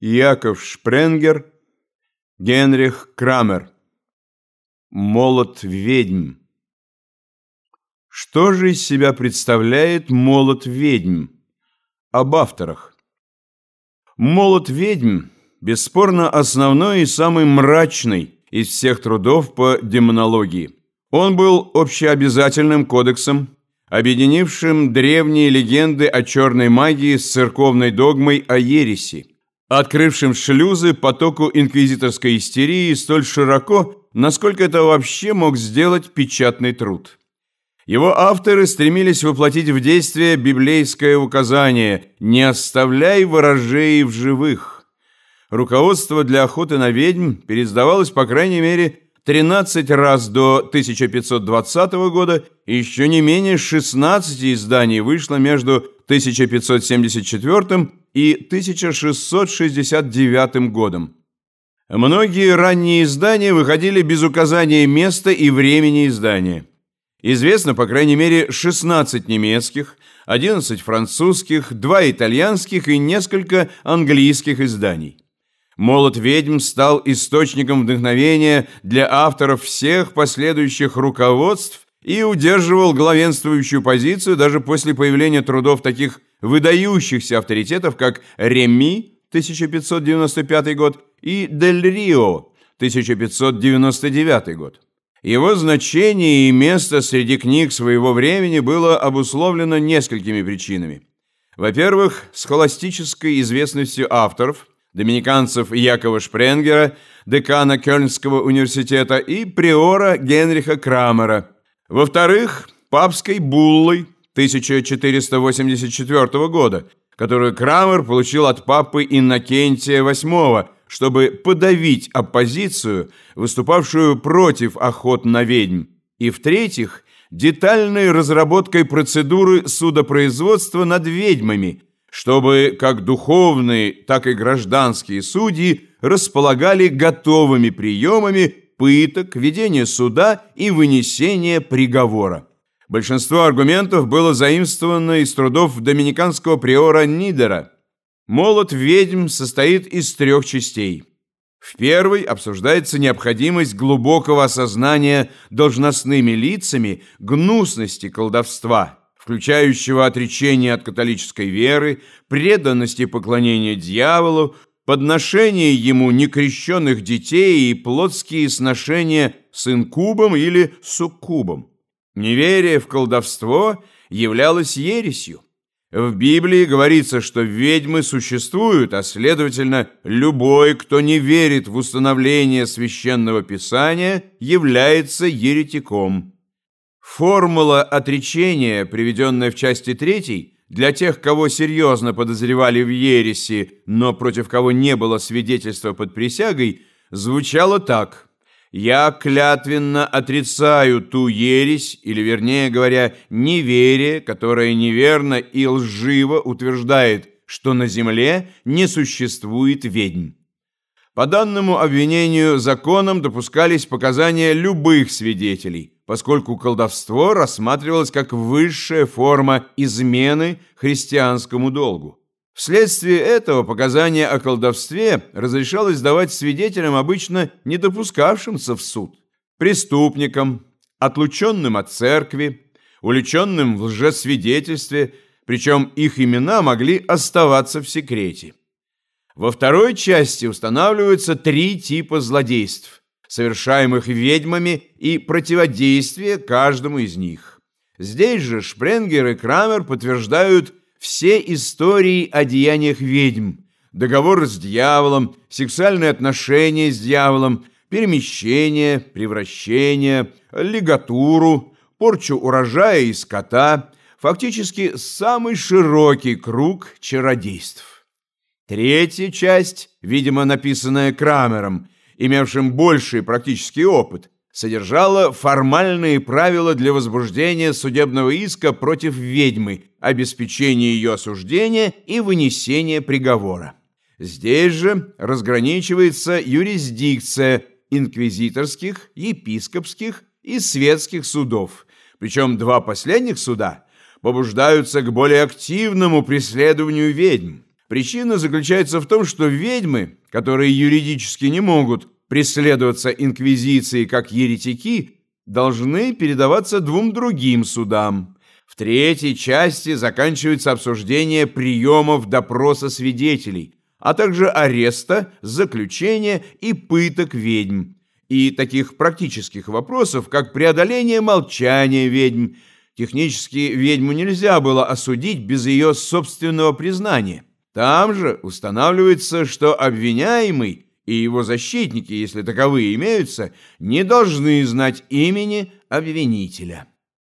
Яков Шпренгер, Генрих Крамер. Молот ведьм. Что же из себя представляет молот ведьм? Об авторах. Молот ведьм бесспорно основной и самый мрачный из всех трудов по демонологии. Он был общеобязательным кодексом, объединившим древние легенды о черной магии с церковной догмой о ереси открывшим шлюзы потоку инквизиторской истерии столь широко, насколько это вообще мог сделать печатный труд. Его авторы стремились воплотить в действие библейское указание «Не оставляй ворожей в живых». Руководство для охоты на ведьм пересдавалось, по крайней мере, 13 раз до 1520 года и еще не менее 16 изданий вышло между 1574 и 1669 годом. Многие ранние издания выходили без указания места и времени издания. Известно, по крайней мере, 16 немецких, 11 французских, 2 итальянских и несколько английских изданий. «Молот ведьм» стал источником вдохновения для авторов всех последующих руководств и удерживал главенствующую позицию даже после появления трудов таких выдающихся авторитетов, как Реми, 1595 год, и Дель Рио, 1599 год. Его значение и место среди книг своего времени было обусловлено несколькими причинами. Во-первых, схоластической известностью авторов, доминиканцев Якова Шпренгера, декана Кёльнского университета и приора Генриха Крамера. Во-вторых, папской буллой – 1484 года, которую Крамер получил от папы Иннокентия VIII, чтобы подавить оппозицию, выступавшую против охот на ведьм. И в-третьих, детальной разработкой процедуры судопроизводства над ведьмами, чтобы как духовные, так и гражданские судьи располагали готовыми приемами пыток, ведения суда и вынесения приговора. Большинство аргументов было заимствовано из трудов доминиканского приора Нидера. «Молот ведьм» состоит из трех частей. В первой обсуждается необходимость глубокого осознания должностными лицами гнусности колдовства, включающего отречение от католической веры, преданности поклонения дьяволу, подношение ему некрещенных детей и плотские сношения с инкубом или суккубом. Неверие в колдовство являлось ересью. В Библии говорится, что ведьмы существуют, а следовательно, любой, кто не верит в установление священного писания, является еретиком. Формула отречения, приведенная в части 3, для тех, кого серьезно подозревали в ереси, но против кого не было свидетельства под присягой, звучала так – я клятвенно отрицаю ту ересь, или, вернее говоря, неверие, которое неверно и лживо утверждает, что на земле не существует ведьм. По данному обвинению законом допускались показания любых свидетелей, поскольку колдовство рассматривалось как высшая форма измены христианскому долгу. Вследствие этого показания о колдовстве разрешалось давать свидетелям, обычно не допускавшимся в суд, преступникам, отлученным от церкви, увлеченным в лжесвидетельстве, причем их имена могли оставаться в секрете. Во второй части устанавливаются три типа злодейств, совершаемых ведьмами и противодействие каждому из них. Здесь же Шпренгер и Крамер подтверждают все истории о деяниях ведьм, договор с дьяволом, сексуальные отношения с дьяволом, перемещение, превращение, лигатуру, порчу урожая и скота, фактически самый широкий круг чародейств. Третья часть, видимо, написанная Крамером, имевшим больший практический опыт – содержала формальные правила для возбуждения судебного иска против ведьмы, обеспечения ее осуждения и вынесения приговора. Здесь же разграничивается юрисдикция инквизиторских, епископских и светских судов, причем два последних суда побуждаются к более активному преследованию ведьм. Причина заключается в том, что ведьмы, которые юридически не могут преследоваться инквизицией как еретики, должны передаваться двум другим судам. В третьей части заканчивается обсуждение приемов допроса свидетелей, а также ареста, заключения и пыток ведьм, и таких практических вопросов, как преодоление молчания ведьм. Технически ведьму нельзя было осудить без ее собственного признания. Там же устанавливается, что обвиняемый и его защитники, если таковые имеются, не должны знать имени обвинителя.